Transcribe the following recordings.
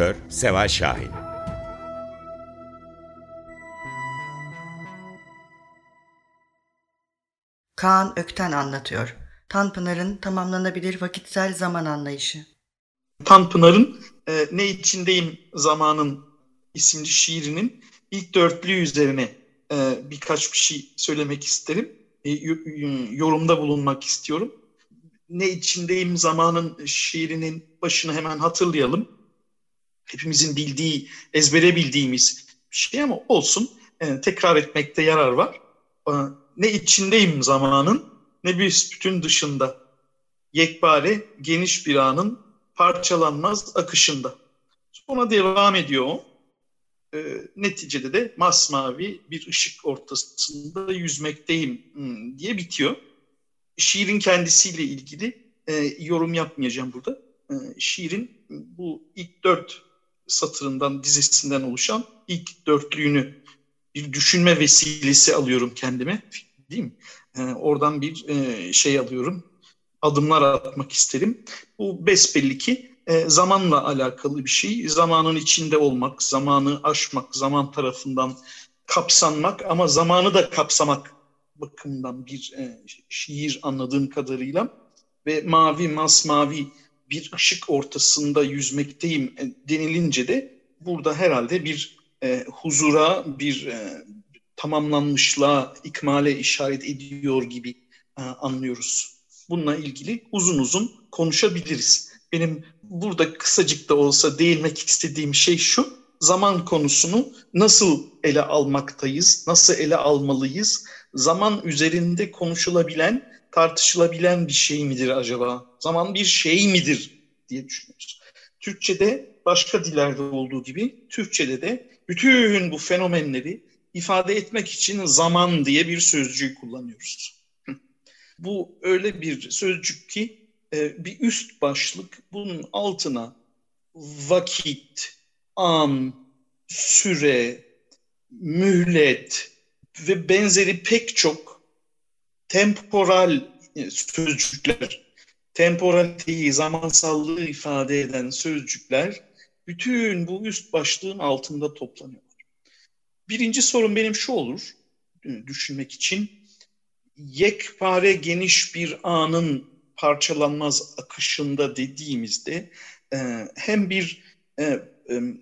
Editör Seval Şahin Kaan Ökten anlatıyor. Tanpınar'ın tamamlanabilir vakitsel zaman anlayışı. Tanpınar'ın e, Ne içindeyim zamanın isimli şiirinin ilk dörtlüğü üzerine e, birkaç bir şey söylemek isterim. E, yorumda bulunmak istiyorum. Ne içindeyim zamanın şiirinin başını hemen hatırlayalım hepimizin bildiği, ezbere bildiğimiz bir şey ama olsun. E, tekrar etmekte yarar var. E, ne içindeyim zamanın ne bir bütün dışında. Yekpare geniş bir anın parçalanmaz akışında. Sonra devam ediyor o. E, neticede de masmavi bir ışık ortasında yüzmekteyim hmm, diye bitiyor. Şiirin kendisiyle ilgili e, yorum yapmayacağım burada. E, şiirin bu ilk dört satırından, dizisinden oluşan ilk dörtlüğünü bir düşünme vesilesi alıyorum kendime. Değil mi? E, oradan bir e, şey alıyorum. Adımlar atmak isterim. Bu besbelli ki e, zamanla alakalı bir şey. Zamanın içinde olmak, zamanı aşmak, zaman tarafından kapsanmak ama zamanı da kapsamak bakımından bir e, şiir anladığım kadarıyla ve mavi masmavi bir ışık ortasında yüzmekteyim e, denilince de burada herhalde bir e, huzura, bir e, tamamlanmışlığa, ikmale işaret ediyor gibi e, anlıyoruz. Bununla ilgili uzun uzun konuşabiliriz. Benim burada kısacık da olsa değinmek istediğim şey şu, zaman konusunu nasıl ele almaktayız, nasıl ele almalıyız, zaman üzerinde konuşulabilen tartışılabilen bir şey midir acaba? Zaman bir şey midir diye düşünüyoruz. Türkçede başka dillerde olduğu gibi Türkçede de bütün bu fenomenleri ifade etmek için zaman diye bir sözcüğü kullanıyoruz. Bu öyle bir sözcük ki e, bir üst başlık bunun altına vakit, an, süre, mühlet ve benzeri pek çok temporal e, sözcükler, temporaliteyi, zamansallığı ifade eden sözcükler bütün bu üst başlığın altında toplanıyorlar. Birinci sorun benim şu olur, e, düşünmek için. Yekpare geniş bir anın parçalanmaz akışında dediğimizde e, hem bir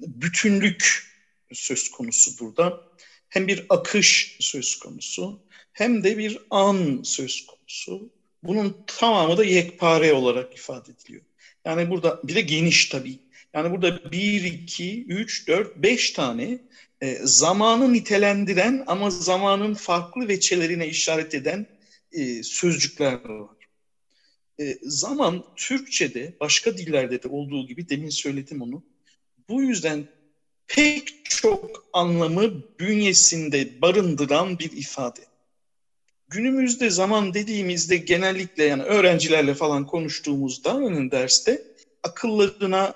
bütünlük söz konusu burada, hem bir akış söz konusu, hem de bir an söz konusu. Bunun tamamı da yekpare olarak ifade ediliyor. Yani burada bir de geniş tabii. Yani burada 1, 2, 3, 4, 5 tane e, zamanı nitelendiren ama zamanın farklı veçelerine işaret eden e, sözcükler var. E, zaman Türkçe'de başka dillerde de olduğu gibi demin söyledim onu. Bu yüzden pek çok anlamı bünyesinde barındıran bir ifade günümüzde zaman dediğimizde genellikle yani öğrencilerle falan konuştuğumuzda ön derste akıllarına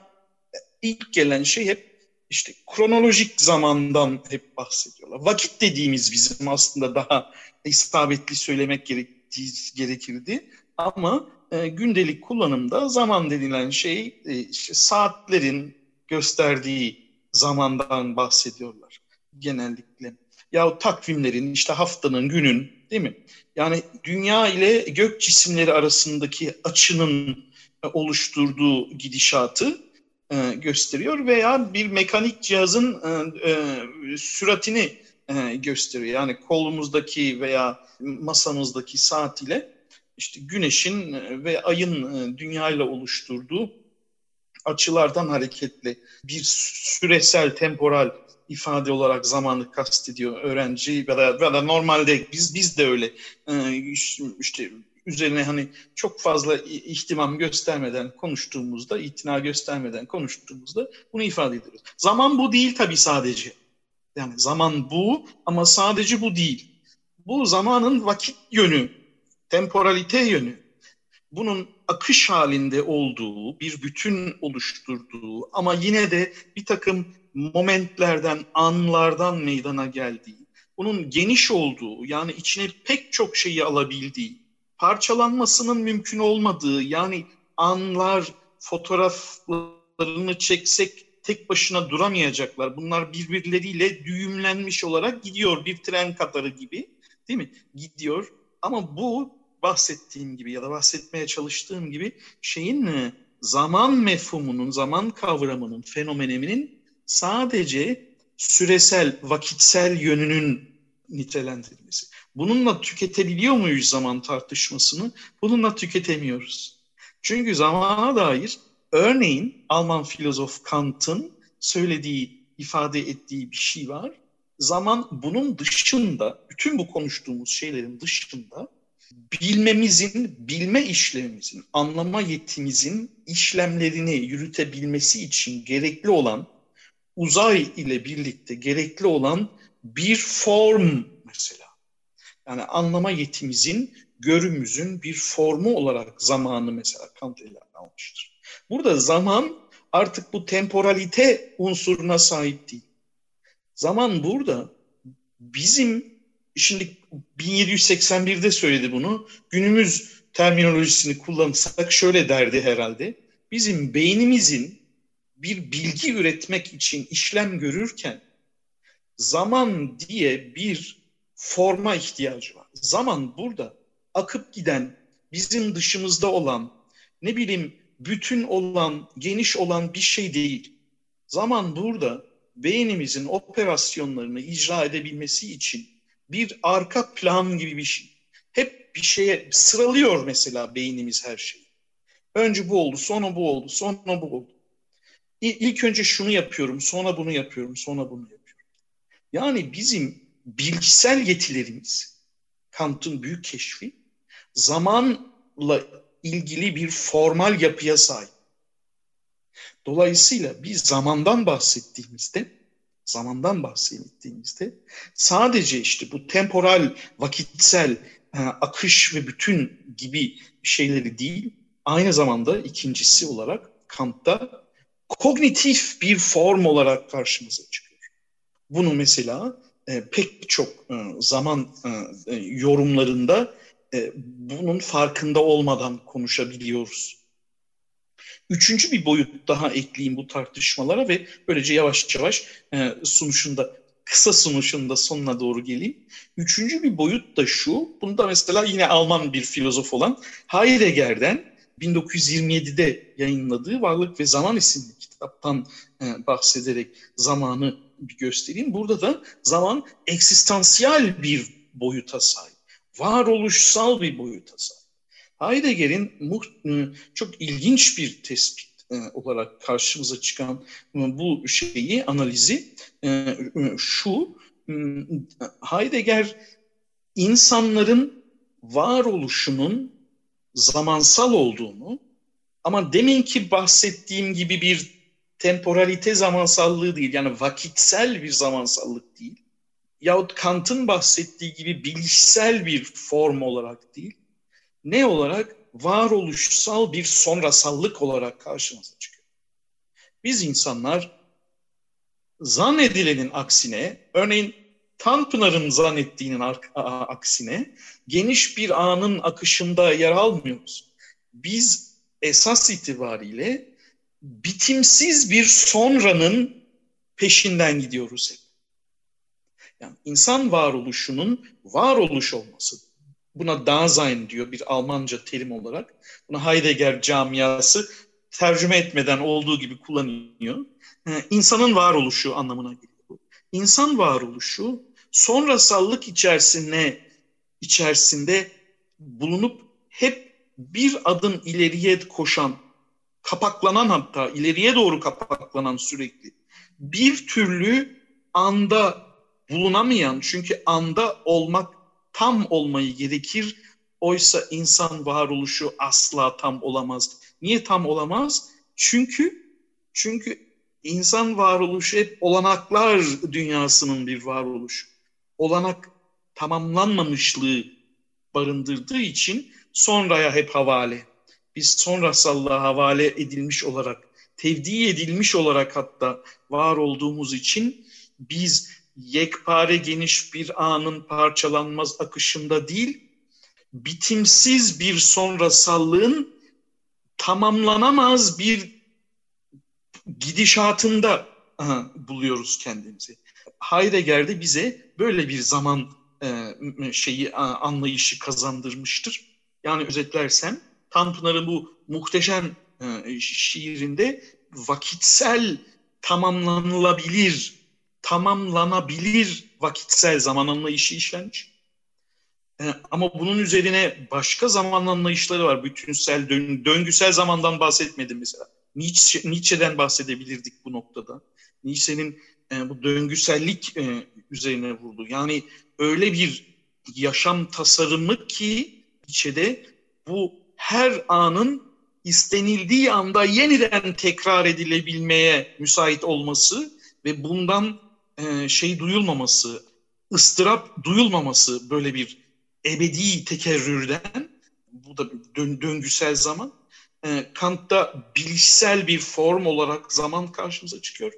ilk gelen şey hep işte kronolojik zamandan hep bahsediyorlar. Vakit dediğimiz bizim aslında daha isabetli söylemek gerekirdi. Ama e, gündelik kullanımda zaman denilen şey e, işte saatlerin gösterdiği zamandan bahsediyorlar genellikle. Ya takvimlerin, işte haftanın, günün değil mi? Yani dünya ile gök cisimleri arasındaki açının e, oluşturduğu gidişatı e, gösteriyor veya bir mekanik cihazın e, e, süratini e, gösteriyor. Yani kolumuzdaki veya masamızdaki saat ile işte güneşin e, ve ayın e, dünya ile oluşturduğu açılardan hareketli bir süresel, temporal ifade olarak zamanı kastediyor öğrenci ya da, ya da normalde biz biz de öyle ee, işte üzerine hani çok fazla ihtimam göstermeden konuştuğumuzda, itina göstermeden konuştuğumuzda bunu ifade ediyoruz. Zaman bu değil tabii sadece. Yani zaman bu ama sadece bu değil. Bu zamanın vakit yönü, temporalite yönü. Bunun akış halinde olduğu, bir bütün oluşturduğu ama yine de bir takım momentlerden, anlardan meydana geldiği, bunun geniş olduğu, yani içine pek çok şeyi alabildiği, parçalanmasının mümkün olmadığı, yani anlar, fotoğraflarını çeksek tek başına duramayacaklar. Bunlar birbirleriyle düğümlenmiş olarak gidiyor bir tren katarı gibi, değil mi? Gidiyor. Ama bu bahsettiğim gibi ya da bahsetmeye çalıştığım gibi şeyin e, zaman mefhumunun, zaman kavramının, fenomeneminin sadece süresel, vakitsel yönünün nitelendirilmesi. Bununla tüketebiliyor muyuz zaman tartışmasını? Bununla tüketemiyoruz. Çünkü zamana dair örneğin Alman filozof Kant'ın söylediği, ifade ettiği bir şey var. Zaman bunun dışında, bütün bu konuştuğumuz şeylerin dışında bilmemizin, bilme işlemimizin, anlama yetimizin işlemlerini yürütebilmesi için gerekli olan uzay ile birlikte gerekli olan bir form mesela. Yani anlama yetimizin, görümüzün bir formu olarak zamanı mesela Kant ele almıştır. Burada zaman artık bu temporalite unsuruna sahip değil. Zaman burada bizim şimdi 1781'de söyledi bunu. Günümüz terminolojisini kullanırsak şöyle derdi herhalde. Bizim beynimizin bir bilgi üretmek için işlem görürken zaman diye bir forma ihtiyacı var. Zaman burada akıp giden, bizim dışımızda olan, ne bileyim bütün olan, geniş olan bir şey değil. Zaman burada beynimizin operasyonlarını icra edebilmesi için bir arka plan gibi bir şey. Hep bir şeye sıralıyor mesela beynimiz her şeyi. Önce bu oldu, sonra bu oldu, sonra bu oldu. İlk önce şunu yapıyorum, sonra bunu yapıyorum, sonra bunu yapıyorum. Yani bizim bilgisel yetilerimiz, Kant'ın büyük keşfi, zamanla ilgili bir formal yapıya sahip. Dolayısıyla biz zamandan bahsettiğimizde, zamandan bahsettiğimizde sadece işte bu temporal, vakitsel, e, akış ve bütün gibi şeyleri değil, aynı zamanda ikincisi olarak Kant'ta kognitif bir form olarak karşımıza çıkıyor. Bunu mesela e, pek çok e, zaman e, e, yorumlarında e, bunun farkında olmadan konuşabiliyoruz. Üçüncü bir boyut daha ekleyeyim bu tartışmalara ve böylece yavaş yavaş e, sunuşunda, kısa sunuşunda sonuna doğru geleyim. Üçüncü bir boyut da şu, bunda mesela yine Alman bir filozof olan Heidegger'den 1927'de yayınladığı Varlık ve Zaman isimli kitaptan e, bahsederek zamanı bir göstereyim. Burada da zaman eksistansiyel bir boyuta sahip. Varoluşsal bir boyuta sahip. Heidegger'in e, çok ilginç bir tespit e, olarak karşımıza çıkan bu şeyi, analizi şu, Heidegger insanların varoluşunun zamansal olduğunu ama deminki bahsettiğim gibi bir temporalite zamansallığı değil yani vakitsel bir zamansallık değil yahut Kant'ın bahsettiği gibi bilişsel bir form olarak değil ne olarak varoluşsal bir sonrasallık olarak karşımıza çıkıyor. Biz insanlar zannedilenin aksine örneğin Tanpınar'ın zannettiğinin aksine geniş bir anın akışında yer almıyoruz. Biz esas itibariyle bitimsiz bir sonranın peşinden gidiyoruz hep. Yani insan varoluşunun varoluş olması. Buna Dasein diyor bir Almanca terim olarak. Buna Heidegger camiası tercüme etmeden olduğu gibi kullanıyor. İnsanın varoluşu anlamına geliyor. İnsan varoluşu sonrasallık içerisinde içerisinde bulunup hep bir adım ileriye koşan, kapaklanan hatta ileriye doğru kapaklanan sürekli bir türlü anda bulunamayan çünkü anda olmak tam olmayı gerekir. Oysa insan varoluşu asla tam olamaz. Niye tam olamaz? Çünkü çünkü insan varoluşu hep olanaklar dünyasının bir varoluşu. Olanak tamamlanmamışlığı barındırdığı için sonraya hep havale. Biz sonrasallığa havale edilmiş olarak, tevdi edilmiş olarak hatta var olduğumuz için biz yekpare geniş bir anın parçalanmaz akışında değil, bitimsiz bir sonrasallığın tamamlanamaz bir gidişatında buluyoruz kendimizi. Heidegger de bize böyle bir zaman e, şeyi anlayışı kazandırmıştır. Yani özetlersem Tanpınar'ın bu muhteşem e, şiirinde vakitsel tamamlanılabilir, tamamlanabilir vakitsel zaman anlayışı işlenmiş. E, ama bunun üzerine başka zaman anlayışları var. Bütünsel, döngüsel zamandan bahsetmedim mesela. Nietzsche, Nietzsche'den bahsedebilirdik bu noktada. Nietzsche'nin e, bu döngüsellik e, üzerine vurdu. Yani öyle bir yaşam tasarımı ki Nietzsche'de bu her anın istenildiği anda yeniden tekrar edilebilmeye müsait olması ve bundan e, şey duyulmaması, ıstırap duyulmaması böyle bir ebedi tekerrürden, bu da dön, döngüsel zaman e, Kant'ta bilişsel bir form olarak zaman karşımıza çıkıyor.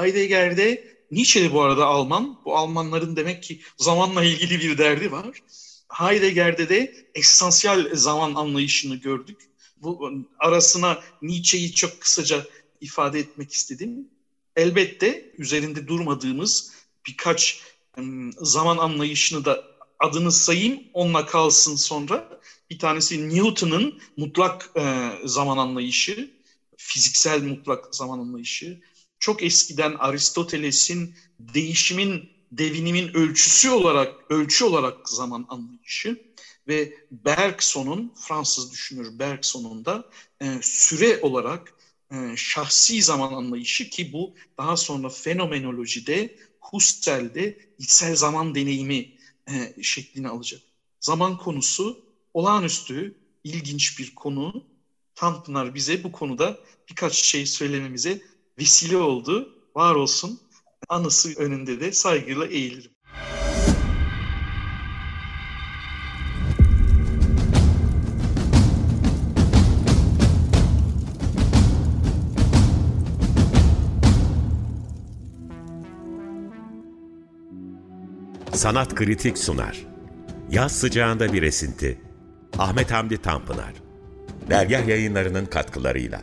Heidegger'de Nietzsche'de bu arada Alman. Bu Almanların demek ki zamanla ilgili bir derdi var. Heidegger'de de esansiyel zaman anlayışını gördük. Bu arasına Nietzsche'yi çok kısaca ifade etmek istedim. Elbette üzerinde durmadığımız birkaç zaman anlayışını da adını sayayım, onunla kalsın sonra. Bir tanesi Newton'un mutlak e, zaman anlayışı, fiziksel mutlak zaman anlayışı. Çok eskiden Aristoteles'in değişimin, devinimin ölçüsü olarak ölçü olarak zaman anlayışı ve Bergson'un Fransız düşünür Bergson'un da e, süre olarak e, şahsi zaman anlayışı ki bu daha sonra fenomenolojide Husserl'de içsel zaman deneyimi e, şeklini alacak. Zaman konusu olağanüstü, ilginç bir konu. Tanpınar bize bu konuda birkaç şey söylememize vesile oldu. Var olsun. Anısı önünde de saygıyla eğilirim. Sanat Kritik sunar. Yaz sıcağında bir esinti. Ahmet Hamdi Tanpınar. Dergah yayınlarının katkılarıyla.